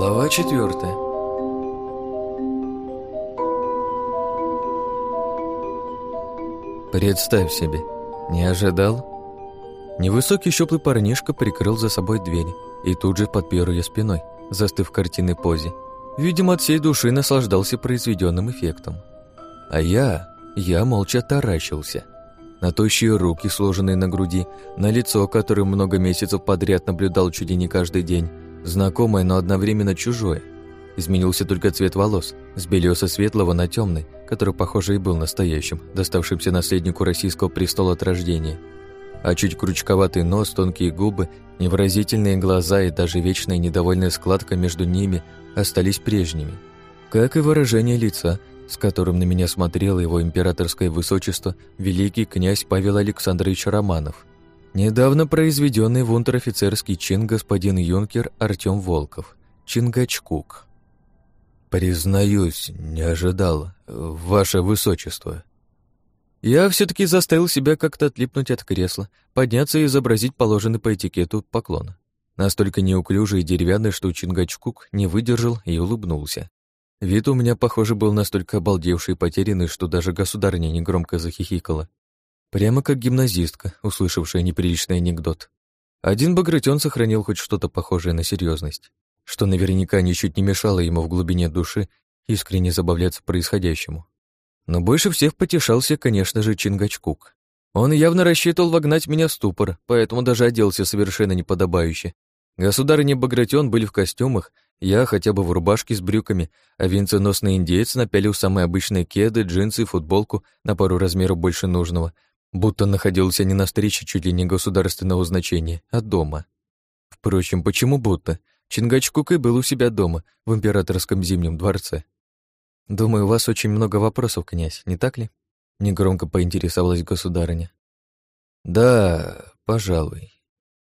Глава четвертая. Представь себе, не ожидал? Невысокий щуплый парнишка прикрыл за собой дверь и тут же подпер ее спиной, застыв в картинной позе. Видимо, от всей души наслаждался произведенным эффектом. А я, я молча таращился. На тощие руки, сложенные на груди, на лицо, которое много месяцев подряд наблюдал чуть ли не каждый день, знакомое, но одновременно чужое. Изменился только цвет волос, с белесо светлого на темный, который, похоже, и был настоящим, доставшимся наследнику российского престола от рождения. А чуть крючковатый нос, тонкие губы, невыразительные глаза и даже вечная недовольная складка между ними остались прежними. Как и выражение лица, с которым на меня смотрело его императорское высочество великий князь Павел Александрович Романов, недавно произведенный в унтер-офицерский чин господин юнкер Артем Волков, Чингачкук. «Признаюсь, не ожидал, ваше высочество». Я все таки заставил себя как-то отлипнуть от кресла, подняться и изобразить положенный по этикету поклон. Настолько неуклюжий и деревянный, что Чингачкук не выдержал и улыбнулся. Вид у меня, похоже, был настолько обалдевший и потерянный, что даже государыня негромко захихикала. Прямо как гимназистка, услышавшая неприличный анекдот. Один багратион сохранил хоть что-то похожее на серьезность что наверняка ничуть не мешало ему в глубине души искренне забавляться происходящему. Но больше всех потешался, конечно же, Чингачкук. Он явно рассчитывал вогнать меня в ступор, поэтому даже оделся совершенно неподобающе. Государыня Багратион были в костюмах, я хотя бы в рубашке с брюками, а венценосный индеец напялил самые обычные кеды, джинсы и футболку на пару размеров больше нужного, будто находился не на встрече чуть ли не государственного значения, а дома. Впрочем, почему будто? Чингачкук и был у себя дома, в императорском зимнем дворце. «Думаю, у вас очень много вопросов, князь, не так ли?» Негромко поинтересовалась государыня. «Да, пожалуй».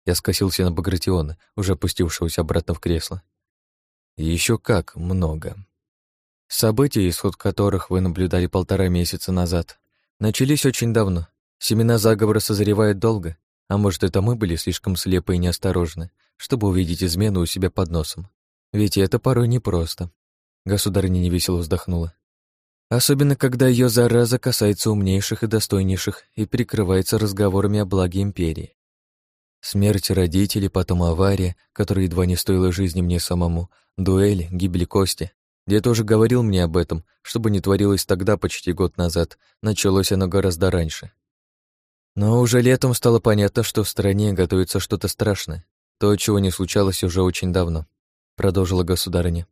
Я скосился на Багратиона, уже опустившегося обратно в кресло. Еще как много. События, исход которых вы наблюдали полтора месяца назад, начались очень давно. Семена заговора созревают долго, а может, это мы были слишком слепы и неосторожны, чтобы увидеть измену у себя под носом. Ведь это порой непросто. Государыня невесело вздохнула. Особенно, когда ее зараза касается умнейших и достойнейших и прикрывается разговорами о благе империи. Смерть родителей, потом авария, которая едва не стоила жизни мне самому, дуэль, гибель Кости. Дед уже говорил мне об этом, чтобы не творилось тогда, почти год назад. Началось оно гораздо раньше. Но уже летом стало понятно, что в стране готовится что-то страшное. То, чего не случалось уже очень давно, продолжила государыня.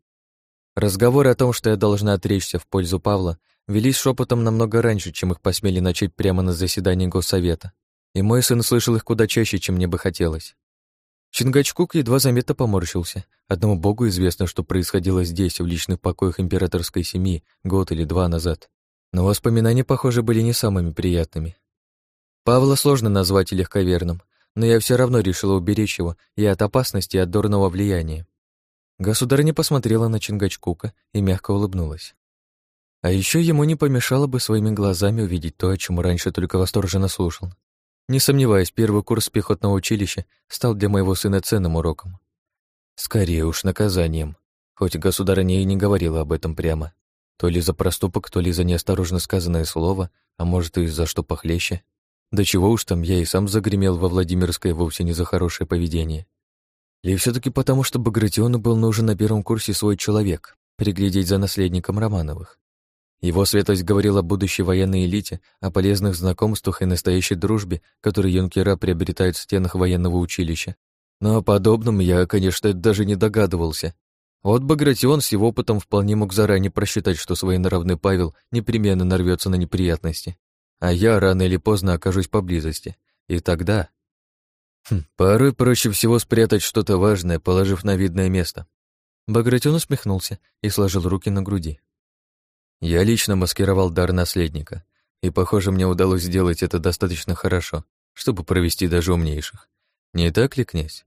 Разговоры о том, что я должна отречься в пользу Павла, велись шепотом намного раньше, чем их посмели начать прямо на заседании Госсовета. И мой сын слышал их куда чаще, чем мне бы хотелось. Чингачкук едва заметно поморщился. Одному богу известно, что происходило здесь, в личных покоях императорской семьи, год или два назад. Но воспоминания, похоже, были не самыми приятными. Павла сложно назвать легковерным, но я все равно решила уберечь его и от опасности, и от дурного влияния. Государыня посмотрела на Чингачкука и мягко улыбнулась. А еще ему не помешало бы своими глазами увидеть то, о чем раньше только восторженно слушал. Не сомневаюсь, первый курс пехотного училища стал для моего сына ценным уроком. Скорее уж наказанием, хоть государыня и не говорила об этом прямо. То ли за проступок, то ли за неосторожно сказанное слово, а может и за что похлеще. Да чего уж там, я и сам загремел во Владимирское вовсе не за хорошее поведение. Или все таки потому, что Багратиону был нужен на первом курсе свой человек, приглядеть за наследником Романовых. Его светлость говорил о будущей военной элите, о полезных знакомствах и настоящей дружбе, которые юнкера приобретают в стенах военного училища. Но о подобном я, конечно, даже не догадывался. Вот Багратион с его опытом вполне мог заранее просчитать, что своенравный Павел непременно нарвется на неприятности а я рано или поздно окажусь поблизости. И тогда... Хм, порой проще всего спрятать что-то важное, положив на видное место. Багратион усмехнулся и сложил руки на груди. Я лично маскировал дар наследника, и, похоже, мне удалось сделать это достаточно хорошо, чтобы провести даже умнейших. Не так ли, князь?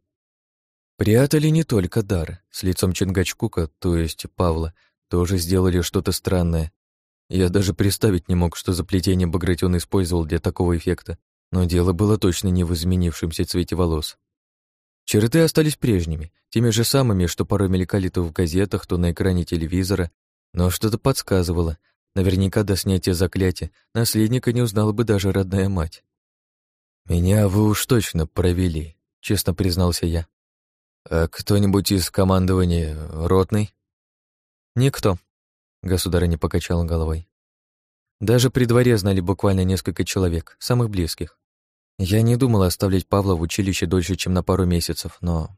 Прятали не только дар. С лицом Чингачкука, то есть Павла, тоже сделали что-то странное, я даже представить не мог, что заплетение Багратион использовал для такого эффекта, но дело было точно не в изменившемся цвете волос. Черты остались прежними, теми же самыми, что порой мелькали то в газетах, то на экране телевизора, но что-то подсказывало. Наверняка до снятия заклятия наследника не узнала бы даже родная мать. «Меня вы уж точно провели», — честно признался я. «А кто-нибудь из командования ротный?» «Никто», — государыня покачала головой. «Даже при дворе знали буквально несколько человек, самых близких. Я не думала оставлять Павла в училище дольше, чем на пару месяцев, но...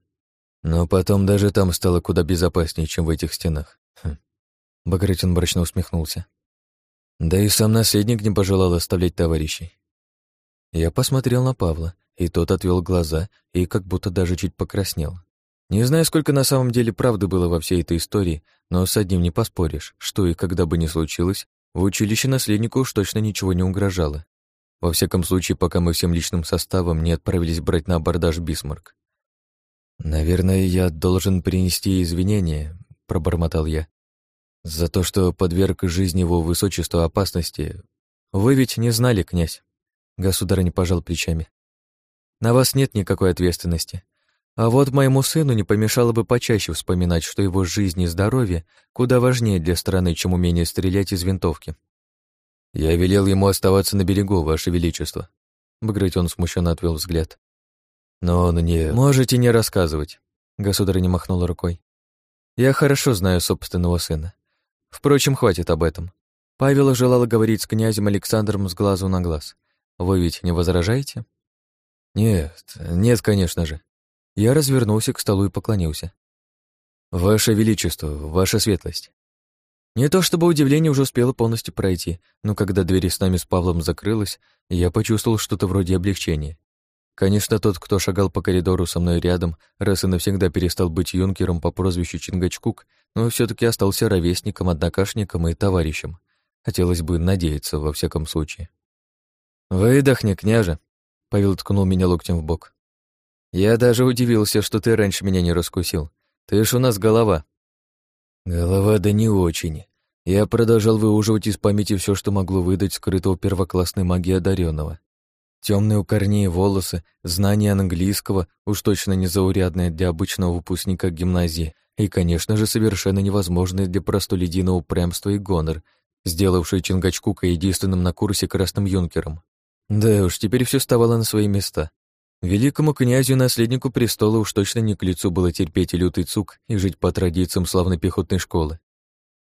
Но потом даже там стало куда безопаснее, чем в этих стенах. Хм. Багратин мрачно усмехнулся. Да и сам наследник не пожелал оставлять товарищей. Я посмотрел на Павла, и тот отвел глаза и как будто даже чуть покраснел. Не знаю, сколько на самом деле правды было во всей этой истории, но с одним не поспоришь, что и когда бы ни случилось, в училище наследнику уж точно ничего не угрожало. Во всяком случае, пока мы всем личным составом не отправились брать на абордаж Бисмарк. «Наверное, я должен принести извинения», — пробормотал я, «за то, что подверг жизни его высочества опасности. Вы ведь не знали, князь?» Государь не пожал плечами. «На вас нет никакой ответственности. А вот моему сыну не помешало бы почаще вспоминать, что его жизнь и здоровье куда важнее для страны, чем умение стрелять из винтовки. «Я велел ему оставаться на берегу, Ваше Величество». Багратион смущенно отвел взгляд. «Но он не...» «Можете не рассказывать», — государь не махнула рукой. «Я хорошо знаю собственного сына. Впрочем, хватит об этом. Павел желала говорить с князем Александром с глазу на глаз. Вы ведь не возражаете?» «Нет, нет, конечно же». Я развернулся к столу и поклонился. «Ваше Величество, Ваша Светлость, не то чтобы удивление уже успело полностью пройти, но когда дверь с нами с Павлом закрылась, я почувствовал что-то вроде облегчения. Конечно, тот, кто шагал по коридору со мной рядом, раз и навсегда перестал быть юнкером по прозвищу Чингачкук, но все таки остался ровесником, однокашником и товарищем. Хотелось бы надеяться, во всяком случае. «Выдохни, княже!» — Павел ткнул меня локтем в бок. «Я даже удивился, что ты раньше меня не раскусил. Ты ж у нас голова». «Голова да не очень. Я продолжал выуживать из памяти все, что могло выдать скрытого первоклассной магии одаренного. Темные у корней волосы, знания английского, уж точно незаурядные для обычного выпускника гимназии, и, конечно же, совершенно невозможные для простолюдина упрямства и гонор, сделавшие Чингачкука единственным на курсе красным юнкером. Да уж, теперь все вставало на свои места. Великому князю наследнику престола уж точно не к лицу было терпеть и лютый цук и жить по традициям славной пехотной школы.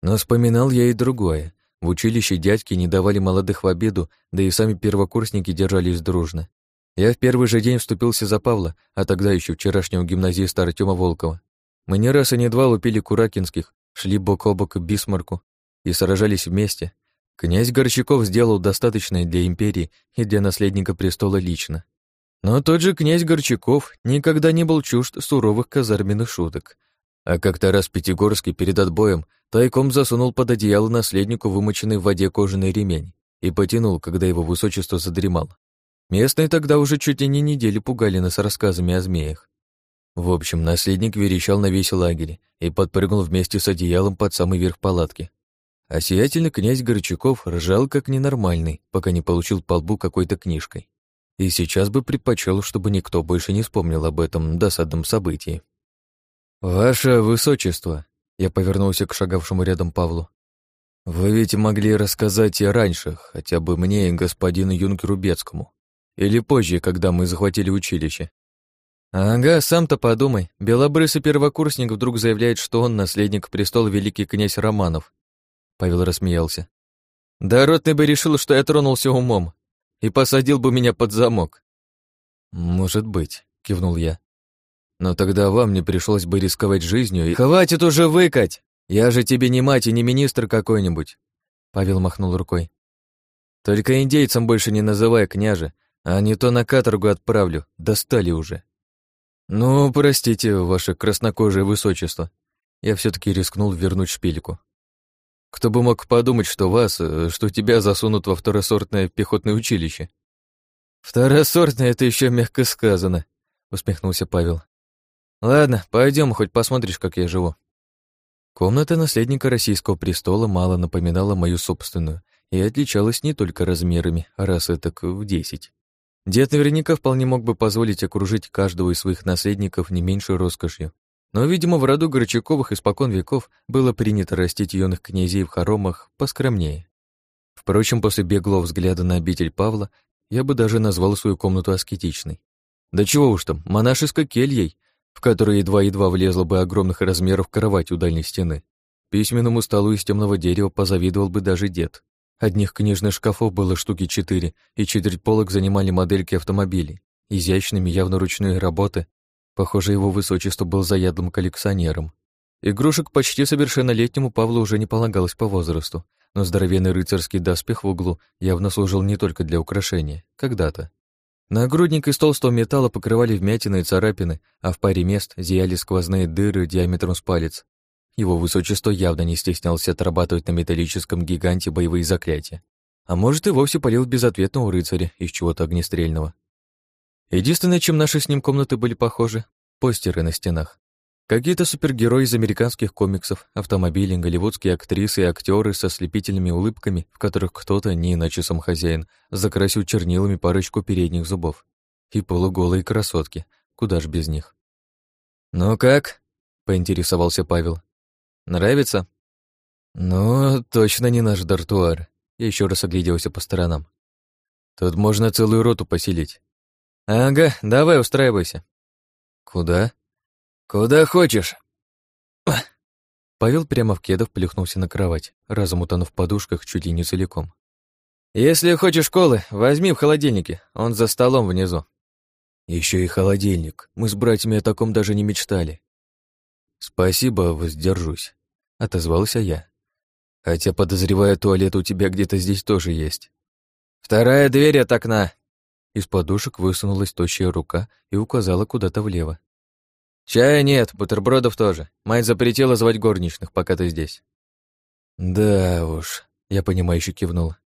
Но вспоминал я и другое. В училище дядьки не давали молодых в обеду, да и сами первокурсники держались дружно. Я в первый же день вступился за Павла, а тогда еще вчерашнего гимназиста Артема Волкова. Мы не раз и не два лупили Куракинских, шли бок о бок к Бисмарку и сражались вместе. Князь Горчаков сделал достаточное для империи и для наследника престола лично. Но тот же князь Горчаков никогда не был чужд суровых казарменных шуток. А как-то раз Пятигорский перед отбоем тайком засунул под одеяло наследнику вымоченный в воде кожаный ремень и потянул, когда его высочество задремал. Местные тогда уже чуть ли не неделю пугали нас рассказами о змеях. В общем, наследник верещал на весь лагерь и подпрыгнул вместе с одеялом под самый верх палатки. А сиятельный князь Горчаков ржал как ненормальный, пока не получил по лбу какой-то книжкой. И сейчас бы предпочел, чтобы никто больше не вспомнил об этом досадном событии. «Ваше Высочество», — я повернулся к шагавшему рядом Павлу, «вы ведь могли рассказать и раньше, хотя бы мне и господину юнкеру Бецкому, или позже, когда мы захватили училище». «Ага, сам-то подумай, белобрысый первокурсник вдруг заявляет, что он наследник престола великий князь Романов». Павел рассмеялся. «Да ротный бы решил, что я тронулся умом и посадил бы меня под замок». «Может быть», — кивнул я. Но тогда вам не пришлось бы рисковать жизнью и... «Хватит уже выкать! Я же тебе не мать и не министр какой-нибудь!» Павел махнул рукой. «Только индейцам больше не называй, княже, а не то на каторгу отправлю, достали уже». «Ну, простите, ваше краснокожее высочество». Я все таки рискнул вернуть шпильку. «Кто бы мог подумать, что вас, э, что тебя засунут во второсортное пехотное училище?» «Второсортное — это еще мягко сказано», — усмехнулся Павел. Ладно, пойдем, хоть посмотришь, как я живу. Комната наследника российского престола мало напоминала мою собственную и отличалась не только размерами, а раз это в десять. Дед наверняка вполне мог бы позволить окружить каждого из своих наследников не меньшей роскошью. Но, видимо, в роду Горчаковых испокон веков было принято растить юных князей в хоромах поскромнее. Впрочем, после беглого взгляда на обитель Павла я бы даже назвал свою комнату аскетичной. Да чего уж там, монашеской кельей, в которой едва-едва влезла бы огромных размеров кровать у дальней стены. Письменному столу из темного дерева позавидовал бы даже дед. Одних книжных шкафов было штуки четыре, и четверть полок занимали модельки автомобилей, изящными, явно ручной работы. Похоже, его высочество был заядлым коллекционером. Игрушек почти совершеннолетнему Павлу уже не полагалось по возрасту, но здоровенный рыцарский доспех в углу явно служил не только для украшения, когда-то. Нагрудник из толстого металла покрывали вмятины и царапины, а в паре мест зияли сквозные дыры диаметром с палец, его высочество явно не стеснялся отрабатывать на металлическом гиганте боевые заклятия. А может, и вовсе полил безответно у рыцаря из чего-то огнестрельного. Единственное, чем наши с ним комнаты были похожи — постеры на стенах. Какие-то супергерои из американских комиксов, автомобили, голливудские актрисы и актеры со слепительными улыбками, в которых кто-то, не иначе сам хозяин, закрасил чернилами парочку передних зубов. И полуголые красотки, куда ж без них. «Ну как?» — поинтересовался Павел. Нравится? Ну, точно не наш дартуар. Я еще раз огляделся по сторонам. Тут можно целую роту поселить. Ага, давай устраивайся. Куда? Куда хочешь. Павел прямо в кедов плюхнулся на кровать, разом утонув в подушках чуть ли не целиком. «Если хочешь школы, возьми в холодильнике, он за столом внизу». Еще и холодильник. Мы с братьями о таком даже не мечтали. Спасибо, воздержусь отозвался я. Хотя, подозреваю, туалет у тебя где-то здесь тоже есть. Вторая дверь от окна. Из подушек высунулась тощая рука и указала куда-то влево. Чая нет, бутербродов тоже. Мать запретила звать горничных, пока ты здесь. Да уж, я понимающе кивнул.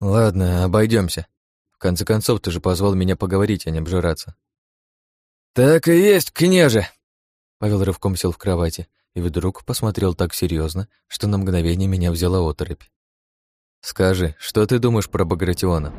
Ладно, обойдемся. В конце концов, ты же позвал меня поговорить, а не обжираться. Так и есть, княже. Павел рывком сел в кровати и вдруг посмотрел так серьезно, что на мгновение меня взяла оторопь. «Скажи, что ты думаешь про Багратиона?»